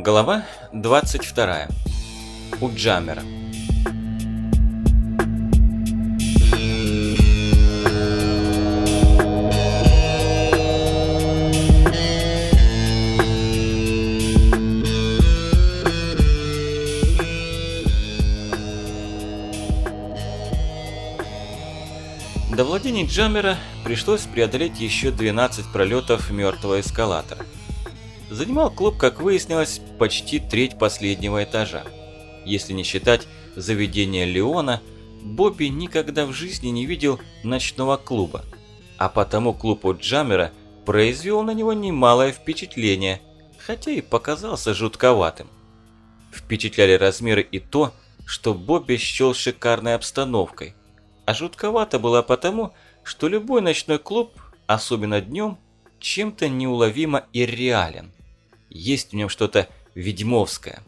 Глава 22. У Джамера. До владений Джамера пришлось преодолеть еще 12 пролетов мертвого эскалатора. Занимал клуб, как выяснилось, почти треть последнего этажа. Если не считать заведения Леона, Бобби никогда в жизни не видел ночного клуба, а потому клуб у Джамера произвел на него немалое впечатление, хотя и показался жутковатым. Впечатляли размеры и то, что Бобби счел шикарной обстановкой, а жутковато было потому, что любой ночной клуб, особенно днем, чем-то неуловимо ирреален. Есть в нем что-то ведьмовское.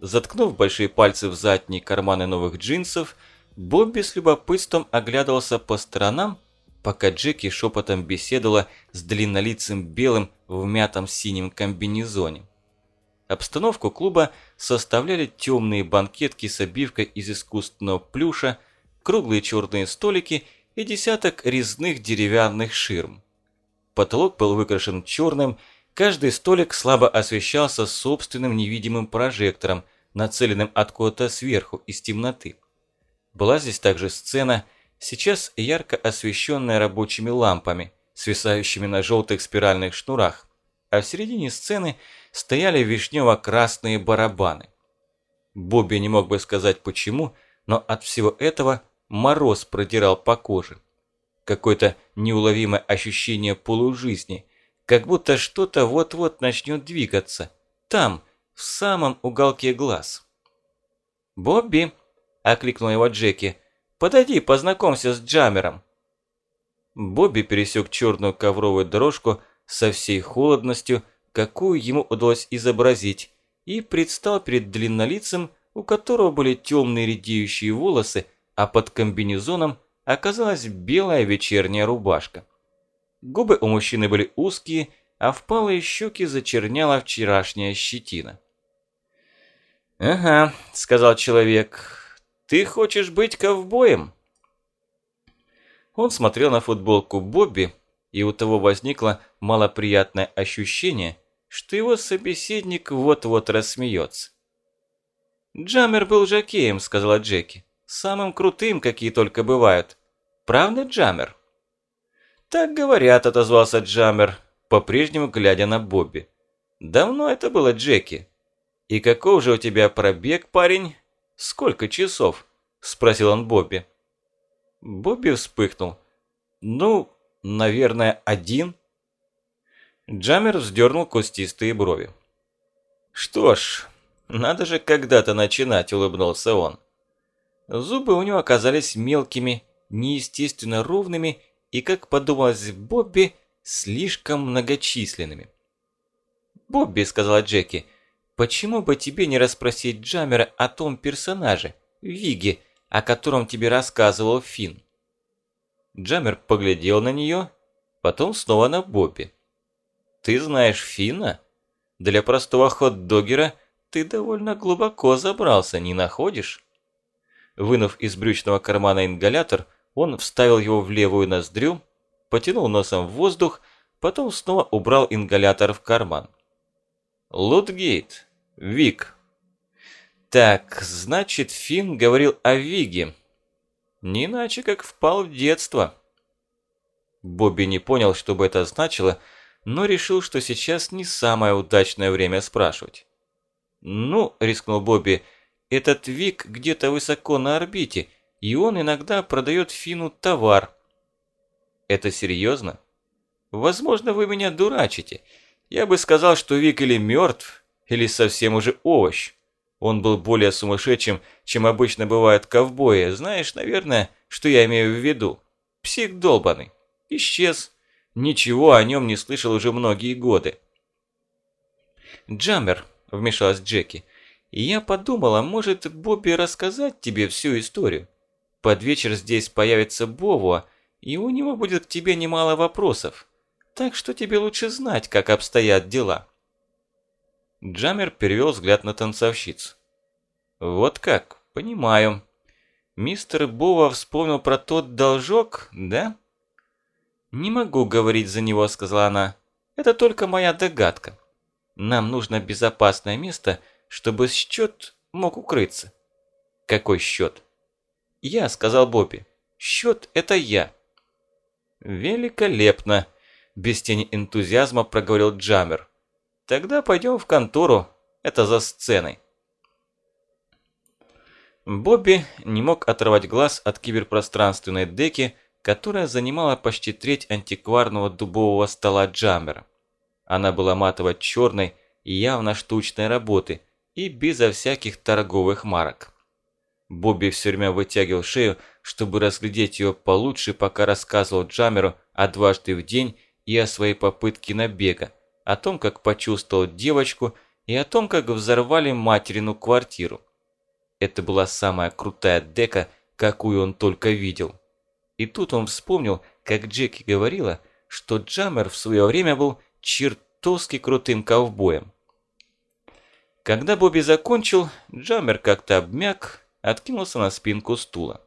Заткнув большие пальцы в задние карманы новых джинсов, Бобби с любопытством оглядывался по сторонам, пока Джеки шепотом беседовала с длиннолицым белым в мятом синем комбинезоне. Обстановку клуба составляли темные банкетки с обивкой из искусственного плюша, круглые черные столики и десяток резных деревянных ширм. Потолок был выкрашен черным, каждый столик слабо освещался собственным невидимым прожектором, нацеленным откуда-то сверху, из темноты. Была здесь также сцена, сейчас ярко освещенная рабочими лампами, свисающими на желтых спиральных шнурах, а в середине сцены стояли вишнево-красные барабаны. Бобби не мог бы сказать почему, но от всего этого мороз продирал по коже. Какое-то неуловимое ощущение полужизни, как будто что-то вот-вот начнет двигаться. Там, в самом уголке глаз. «Бобби!» – окликнул его Джеки. «Подойди, познакомься с Джамером!» Бобби пересек черную ковровую дорожку со всей холодностью, какую ему удалось изобразить, и предстал перед длиннолицем, у которого были темные редеющие волосы, а под комбинезоном оказалась белая вечерняя рубашка. Губы у мужчины были узкие, а впалые щеки зачерняла вчерашняя щетина. «Ага», – сказал человек, – «ты хочешь быть ковбоем?» Он смотрел на футболку Бобби, и у того возникло малоприятное ощущение, что его собеседник вот-вот рассмеется. «Джаммер был жакеем», – сказала Джеки. Самым крутым, какие только бывают. Правда, Джаммер?» «Так говорят», – отозвался Джаммер, по-прежнему глядя на Бобби. «Давно это было, Джеки. И каков же у тебя пробег, парень? Сколько часов?» – спросил он Бобби. Бобби вспыхнул. «Ну, наверное, один?» Джаммер вздернул кустистые брови. «Что ж, надо же когда-то начинать», – улыбнулся он. Зубы у него оказались мелкими, неестественно ровными и, как подумалось Бобби, слишком многочисленными. «Бобби», — сказала Джеки, — «почему бы тебе не расспросить Джаммера о том персонаже, Виге, о котором тебе рассказывал Финн?» Джаммер поглядел на нее, потом снова на Бобби. «Ты знаешь Финна? Для простого хот-догера ты довольно глубоко забрался, не находишь?» Вынув из брючного кармана ингалятор, он вставил его в левую ноздрю, потянул носом в воздух, потом снова убрал ингалятор в карман. Лутгейт. Вик. Так, значит, Финн говорил о Виге. Не иначе, как впал в детство. Бобби не понял, что бы это значило, но решил, что сейчас не самое удачное время спрашивать. «Ну», – рискнул Бобби, – этот Вик где-то высоко на орбите, и он иногда продает Фину товар. Это серьезно? Возможно, вы меня дурачите. Я бы сказал, что Вик или мертв, или совсем уже овощ. Он был более сумасшедшим, чем обычно бывают ковбои. Знаешь, наверное, что я имею в виду. Псих долбанный. Исчез. Ничего о нем не слышал уже многие годы. «Джаммер», – вмешалась Джеки, и я подумала, может Бобби рассказать тебе всю историю. Под вечер здесь появится Бовуа, и у него будет к тебе немало вопросов. Так что тебе лучше знать, как обстоят дела. Джаммер перевел взгляд на танцовщицу. «Вот как, понимаю. Мистер Бова вспомнил про тот должок, да?» «Не могу говорить за него», – сказала она. «Это только моя догадка. Нам нужно безопасное место, чтобы счет мог укрыться». «Какой счет?» «Я», – сказал Бобби. «Счет – это я». «Великолепно!» – без тени энтузиазма проговорил Джаммер. «Тогда пойдем в контору, это за сценой». Бобби не мог оторвать глаз от киберпространственной деки, которая занимала почти треть антикварного дубового стола Джаммера. Она была матово-черной явно штучной работы и безо всяких торговых марок. Бобби все время вытягивал шею, чтобы разглядеть ее получше, пока рассказывал Джамеру о дважды в день и о своей попытке набега, о том, как почувствовал девочку и о том, как взорвали материну квартиру. Это была самая крутая дека, какую он только видел. И тут он вспомнил, как Джеки говорила, что Джамер в свое время был чертовски крутым ковбоем. Когда Бобби закончил, Джамер как-то обмяк откинулся на спинку стула.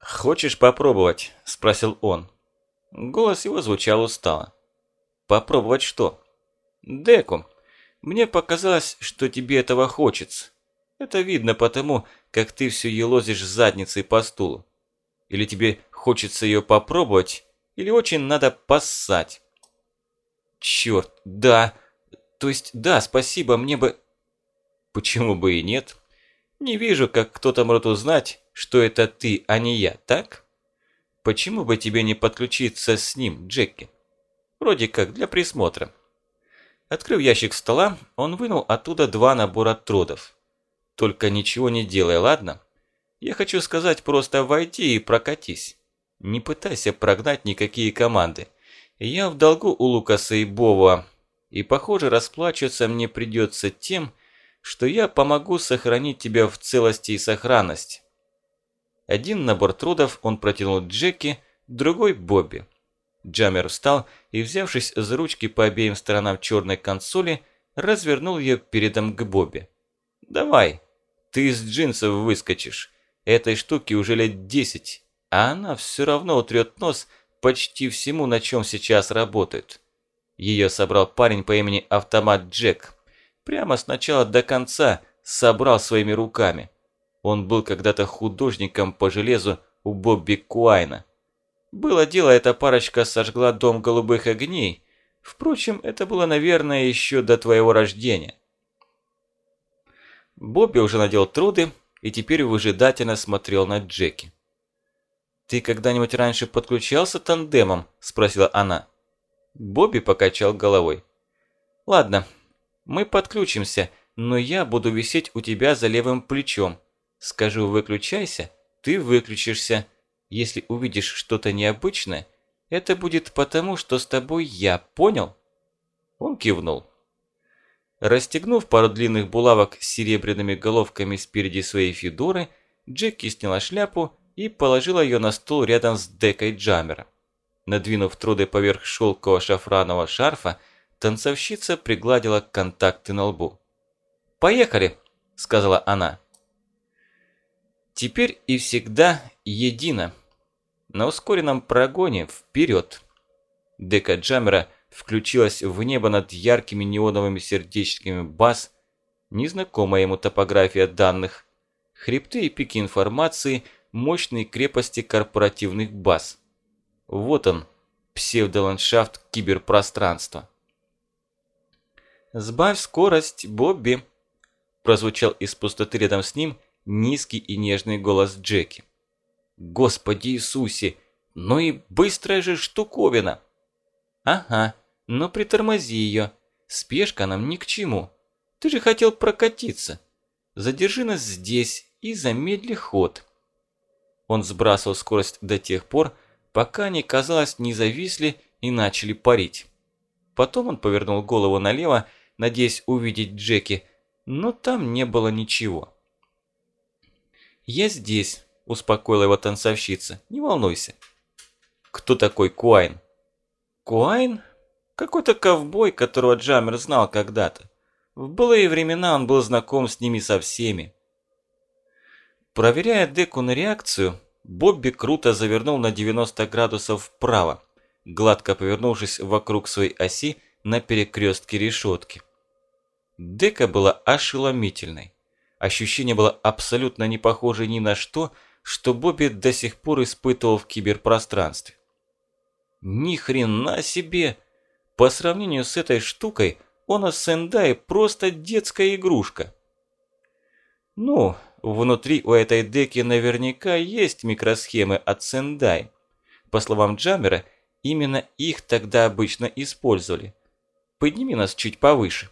«Хочешь попробовать?» – спросил он. Голос его звучал устало. «Попробовать что?» «Деку. Мне показалось, что тебе этого хочется. Это видно потому, как ты все елозишь задницей по стулу. Или тебе хочется ее попробовать, или очень надо поссать». «Черт, да. То есть, да, спасибо, мне бы...» «Почему бы и нет?» Не вижу, как кто-то может узнать, что это ты, а не я, так? Почему бы тебе не подключиться с ним, Джеки? Вроде как для присмотра. Открыв ящик стола, он вынул оттуда два набора трудов. Только ничего не делай, ладно? Я хочу сказать, просто войди и прокатись. Не пытайся прогнать никакие команды. Я в долгу у Лукаса и Бова, и, похоже, расплачиваться мне придется тем, что я помогу сохранить тебя в целости и сохранности. Один набор трудов он протянул Джеки, другой Бобби. Джаммер встал и, взявшись за ручки по обеим сторонам черной консоли, развернул ее передом к Бобби. «Давай, ты из джинсов выскочишь. Этой штуке уже лет десять, а она все равно утрет нос почти всему, на чем сейчас работают». Ее собрал парень по имени Автомат Джек прямо с начала до конца собрал своими руками. Он был когда-то художником по железу у Бобби Куайна. Было дело, эта парочка сожгла дом голубых огней. Впрочем, это было, наверное, еще до твоего рождения. Бобби уже надел труды и теперь выжидательно смотрел на Джеки. «Ты когда-нибудь раньше подключался тандемом?» – спросила она. Бобби покачал головой. «Ладно, мы подключимся, но я буду висеть у тебя за левым плечом. Скажу «выключайся», ты выключишься. Если увидишь что-то необычное, это будет потому, что с тобой я, понял?» Он кивнул. Расстегнув пару длинных булавок с серебряными головками спереди своей федоры, Джеки сняла шляпу и положила ее на стол рядом с декой Джаммера. Надвинув труды поверх шелкового шафранового шарфа, Танцовщица пригладила контакты на лбу. «Поехали!» – сказала она. Теперь и всегда едино. На ускоренном прогоне вперед. Дека Джаммера включилась в небо над яркими неоновыми сердечками баз, незнакомая ему топография данных, хребты и пики информации, мощные крепости корпоративных баз. Вот он, псевдоландшафт киберпространства. «Сбавь скорость, Бобби!» Прозвучал из пустоты рядом с ним низкий и нежный голос Джеки. «Господи Иисусе! Ну и быстрая же штуковина!» «Ага, но притормози ее. Спешка нам ни к чему. Ты же хотел прокатиться. Задержи нас здесь и замедли ход». Он сбрасывал скорость до тех пор, пока они, казалось, не зависли и начали парить. Потом он повернул голову налево надеясь увидеть Джеки, но там не было ничего. «Я здесь», – успокоила его танцовщица, – «не волнуйся». «Кто такой Куайн?» «Куайн? Какой-то ковбой, которого Джаммер знал когда-то. В былые времена он был знаком с ними со всеми. Проверяя деку на реакцию, Бобби круто завернул на 90 градусов вправо, гладко повернувшись вокруг своей оси на перекрестке решетки. Дека была ошеломительной. Ощущение было абсолютно не похоже ни на что, что Бобби до сих пор испытывал в киберпространстве. Ни хрена себе! По сравнению с этой штукой, он о Сендай просто детская игрушка. Ну, внутри у этой деки наверняка есть микросхемы от Сендай. По словам Джаммера, именно их тогда обычно использовали. Подними нас чуть повыше.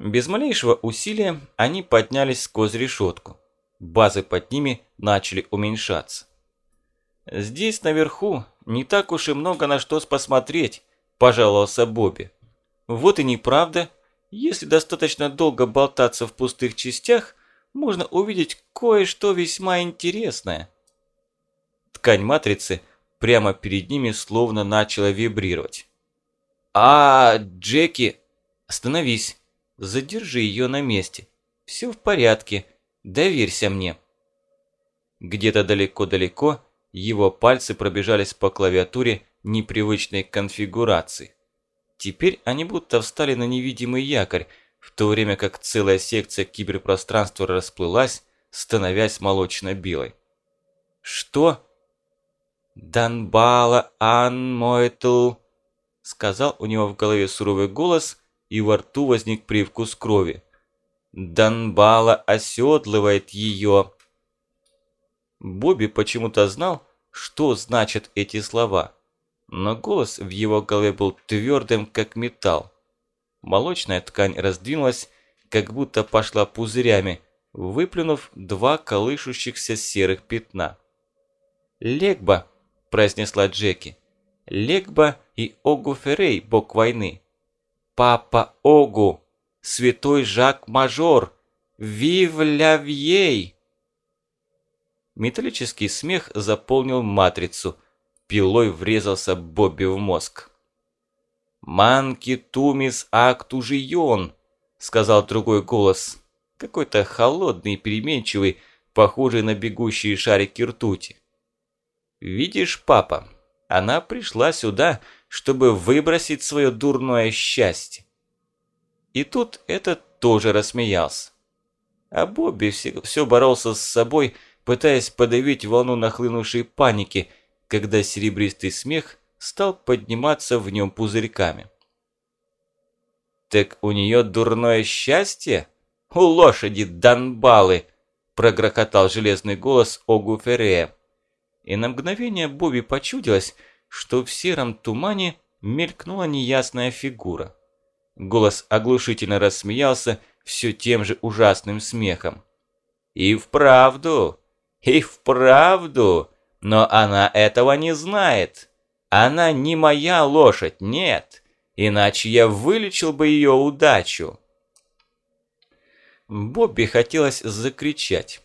Без малейшего усилия они поднялись сквозь решетку. Базы под ними начали уменьшаться. «Здесь наверху не так уж и много на что посмотреть», – пожаловался Бобби. «Вот и неправда. Если достаточно долго болтаться в пустых частях, можно увидеть кое-что весьма интересное». Ткань матрицы прямо перед ними словно начала вибрировать. «А, Джеки, остановись!» Задержи ее на месте. Все в порядке. Доверься мне. Где-то далеко-далеко его пальцы пробежались по клавиатуре непривычной конфигурации. Теперь они будто встали на невидимый якорь, в то время как целая секция киберпространства расплылась, становясь молочно-белой. «Что?» «Данбала ан моэтл», — сказал у него в голове суровый голос, и во рту возник привкус крови. Данбала оседлывает ее. Бобби почему-то знал, что значат эти слова, но голос в его голове был твердым, как металл. Молочная ткань раздвинулась, как будто пошла пузырями, выплюнув два колышущихся серых пятна. «Легба», – произнесла Джеки. «Легба и Огуферей, бог войны. Папа Огу, святой Жак-мажор, вивлявьей!» Металлический смех заполнил матрицу. Пилой врезался Бобби в мозг. «Манки тумис актужион», — сказал другой голос. Какой-то холодный, переменчивый, похожий на бегущие шарики ртути. «Видишь, папа, она пришла сюда, чтобы выбросить свое дурное счастье. И тут этот тоже рассмеялся. А Бобби все, боролся с собой, пытаясь подавить волну нахлынувшей паники, когда серебристый смех стал подниматься в нем пузырьками. «Так у нее дурное счастье? У лошади Данбалы!» – прогрохотал железный голос Огу Феррея. И на мгновение Бобби почудилось, что в сером тумане мелькнула неясная фигура. Голос оглушительно рассмеялся все тем же ужасным смехом. «И вправду! И вправду! Но она этого не знает! Она не моя лошадь, нет! Иначе я вылечил бы ее удачу!» Бобби хотелось закричать,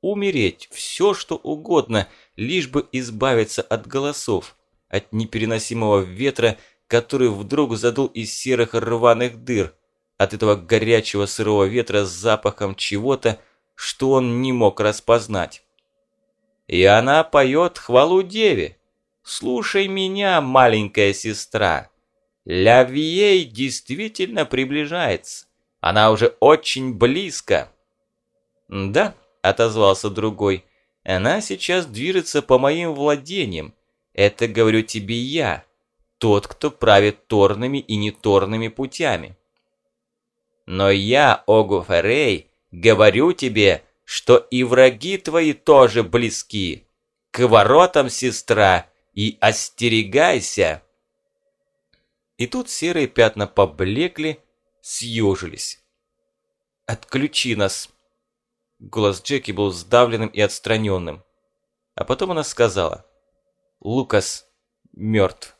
умереть, все что угодно, лишь бы избавиться от голосов, от непереносимого ветра, который вдруг задул из серых рваных дыр, от этого горячего сырого ветра с запахом чего-то, что он не мог распознать. И она поет хвалу деве. «Слушай меня, маленькая сестра. Лявьей действительно приближается. Она уже очень близко». «Да», – отозвался другой, – «она сейчас движется по моим владениям, это говорю тебе я, тот, кто правит торными и неторными путями. Но я, Огу Феррей, говорю тебе, что и враги твои тоже близки. К воротам, сестра, и остерегайся. И тут серые пятна поблекли, съежились. «Отключи нас!» Голос Джеки был сдавленным и отстраненным. А потом она сказала. Лукас мертв.